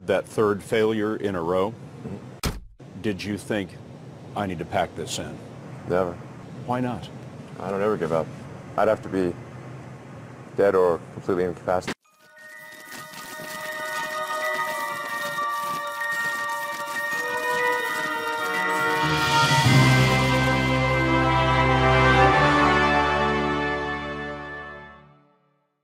that third failure in a row, mm-hmm. did you think, I need to pack this in? Never. Why not? I don't ever give up. I'd have to be dead or completely incapacitated.